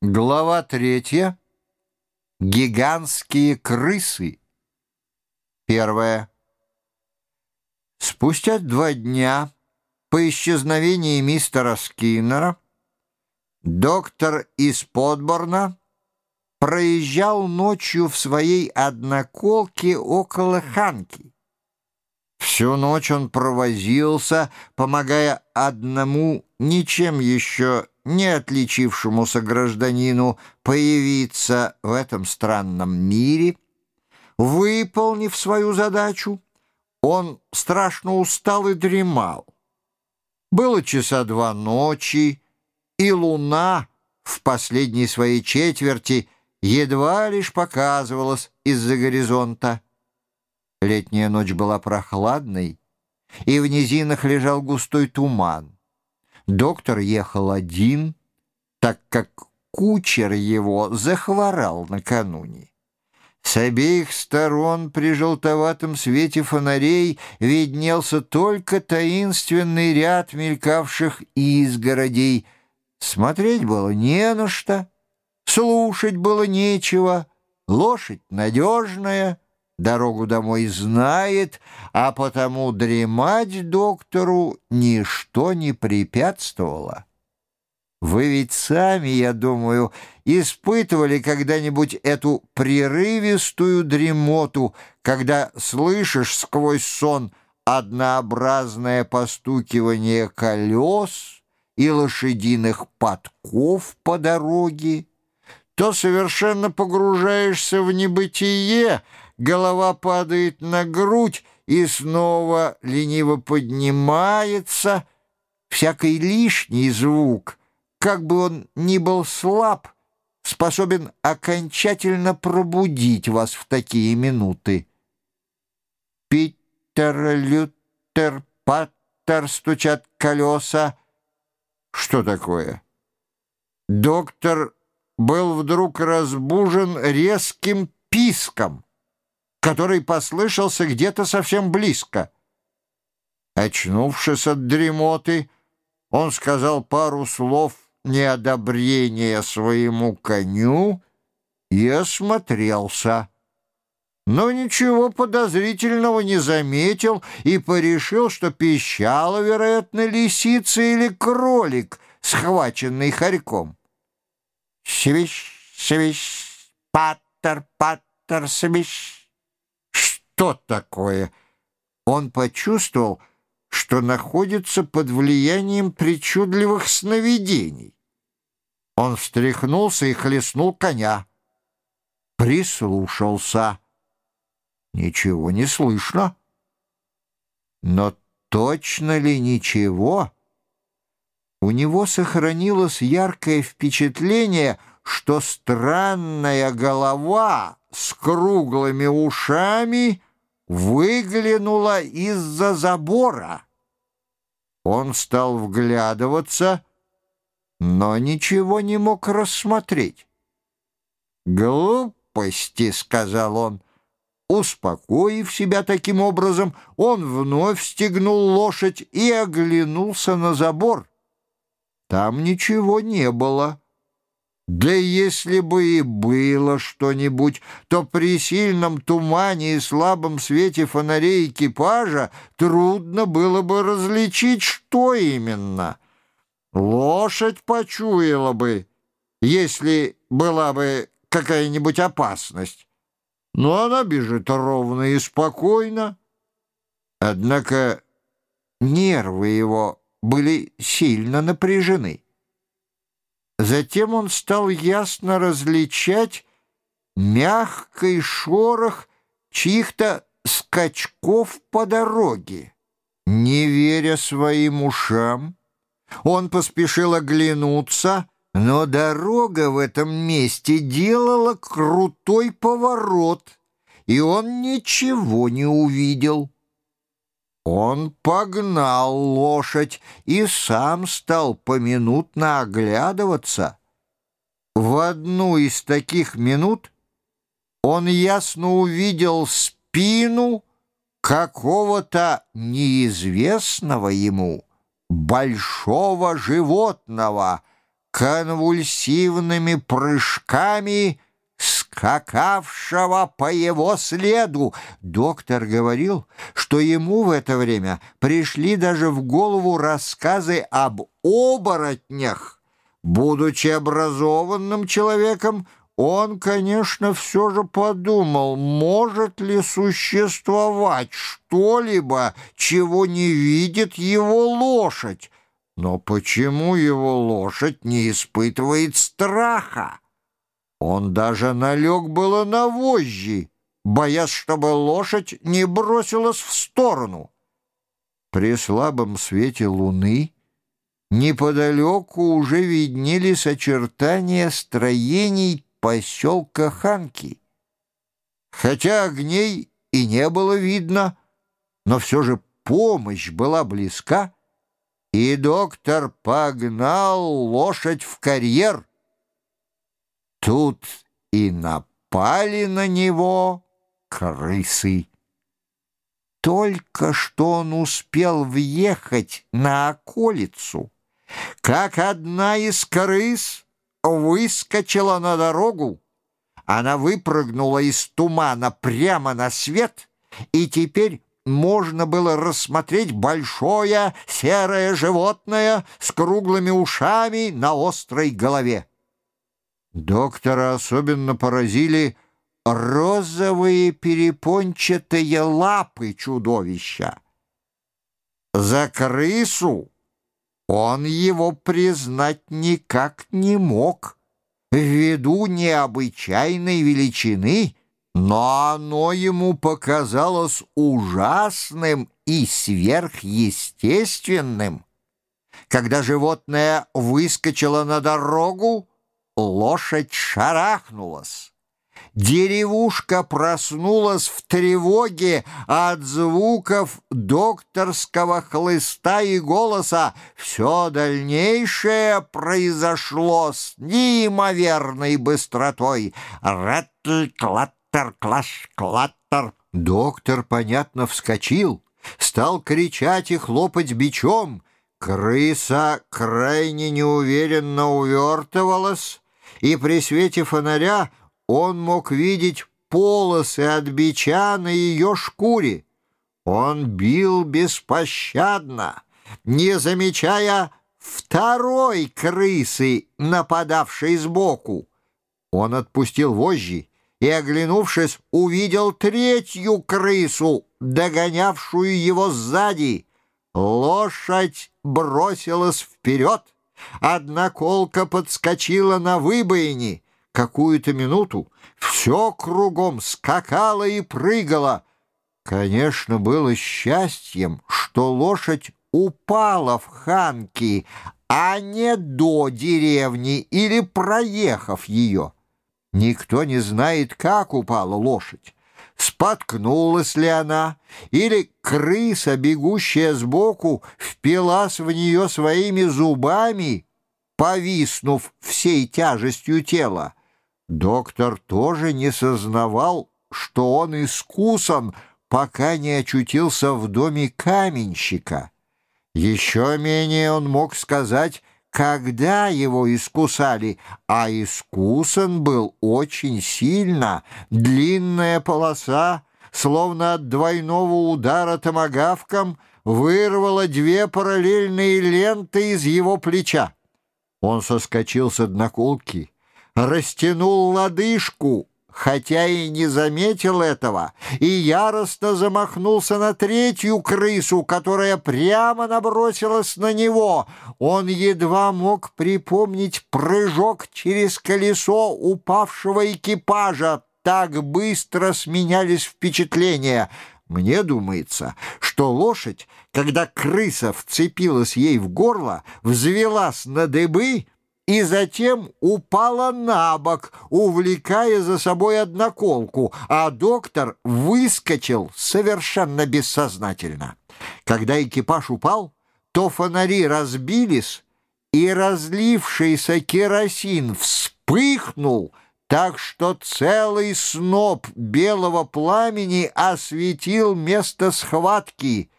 Глава третья. Гигантские крысы. Первое. Спустя два дня по исчезновении мистера Скиннера доктор из Подборна проезжал ночью в своей одноколке около Ханки. Всю ночь он провозился, помогая одному ничем еще не отличившемуся гражданину появиться в этом странном мире. Выполнив свою задачу, он страшно устал и дремал. Было часа два ночи, и луна в последней своей четверти едва лишь показывалась из-за горизонта. Летняя ночь была прохладной, и в низинах лежал густой туман. Доктор ехал один, так как кучер его захворал накануне. С обеих сторон при желтоватом свете фонарей виднелся только таинственный ряд мелькавших изгородей. Смотреть было не на что, слушать было нечего, лошадь надежная — дорогу домой знает, а потому дремать доктору ничто не препятствовало. Вы ведь сами, я думаю, испытывали когда-нибудь эту прерывистую дремоту, когда слышишь сквозь сон однообразное постукивание колес и лошадиных подков по дороге, то совершенно погружаешься в небытие, голова падает на грудь и снова лениво поднимается. Всякий лишний звук, как бы он ни был слаб, способен окончательно пробудить вас в такие минуты. Питер, Лютер, Паттер стучат колеса. Что такое? Доктор был вдруг разбужен резким писком который послышался где-то совсем близко. Очнувшись от дремоты, он сказал пару слов неодобрения своему коню и осмотрелся. Но ничего подозрительного не заметил и порешил, что пищала, вероятно, лисица или кролик, схваченный хорьком. «Свищ, свищ, паттер, паттер, свищ!» Что такое? Он почувствовал, что находится под влиянием причудливых сновидений. Он встряхнулся и хлестнул коня. Прислушался. Ничего не слышно. Но точно ли ничего? У него сохранилось яркое впечатление, что странная голова с круглыми ушами — выглянула из-за забора. Он стал вглядываться, но ничего не мог рассмотреть. «Глупости», — сказал он. Успокоив себя таким образом, он вновь стегнул лошадь и оглянулся на забор. Там ничего не было. Да если бы и было что-нибудь, то при сильном тумане и слабом свете фонарей экипажа трудно было бы различить, что именно. Лошадь почуяла бы, если была бы какая-нибудь опасность. Но она бежит ровно и спокойно. Однако нервы его были сильно напряжены. Затем он стал ясно различать мягкий шорох чьих-то скачков по дороге. Не веря своим ушам, он поспешил оглянуться, но дорога в этом месте делала крутой поворот, и он ничего не увидел. Он погнал лошадь и сам стал поминутно оглядываться. В одну из таких минут он ясно увидел спину какого-то неизвестного ему большого животного, конвульсивными прыжками скакавшего по его следу. Доктор говорил, что ему в это время пришли даже в голову рассказы об оборотнях. Будучи образованным человеком, он, конечно, все же подумал, может ли существовать что-либо, чего не видит его лошадь. Но почему его лошадь не испытывает страха? Он даже налег было на вожжи, боясь, чтобы лошадь не бросилась в сторону. При слабом свете луны неподалеку уже виднелись очертания строений поселка Ханки. Хотя огней и не было видно, но все же помощь была близка, и доктор погнал лошадь в карьер. Тут и напали на него крысы. Только что он успел въехать на околицу, как одна из крыс выскочила на дорогу. Она выпрыгнула из тумана прямо на свет, и теперь можно было рассмотреть большое серое животное с круглыми ушами на острой голове. Доктора особенно поразили розовые перепончатые лапы чудовища. За крысу он его признать никак не мог, ввиду необычайной величины, но оно ему показалось ужасным и сверхъестественным. Когда животное выскочило на дорогу, лошадь шарахнулась. Деревушка проснулась в тревоге от звуков докторского хлыста и голоса. Все дальнейшее произошло с неимоверной быстротой. Реттль, клаттер, клаш, клаттер. Доктор, понятно, вскочил, стал кричать и хлопать бичом. Крыса крайне неуверенно увертывалась, и при свете фонаря он мог видеть полосы от бича на ее шкуре. Он бил беспощадно, не замечая второй крысы, нападавшей сбоку. Он отпустил вожжи и, оглянувшись, увидел третью крысу, догонявшую его сзади. Лошадь бросилась вперед, одна колка подскочила на выбоине — какую-то минуту все кругом скакало и прыгало. Конечно, было счастьем, что лошадь упала в ханки, а не до деревни или проехав ее. Никто не знает, как упала лошадь. Споткнулась ли она, или крыса, бегущая сбоку, впилась в нее своими зубами, повиснув всей тяжестью тела. Доктор тоже не сознавал, что он искусан, пока не очутился в доме каменщика. Еще менее он мог сказать, когда его искусали, а искусан был очень сильно. Длинная полоса, словно от двойного удара томагавком, вырвала две параллельные ленты из его плеча. Он соскочил с одноколки растянул лодыжку, хотя и не заметил этого, и яростно замахнулся на третью крысу, которая прямо набросилась на него. Он едва мог припомнить прыжок через колесо упавшего экипажа. Так быстро сменялись впечатления. Мне думается, что лошадь, когда крыса вцепилась ей в горло, взвелась на дыбы, и затем упала на бок, увлекая за собой одноколку, а доктор выскочил совершенно бессознательно. Когда экипаж упал, то фонари разбились, и разлившийся керосин вспыхнул, так что целый сноп белого пламени осветил место схватки —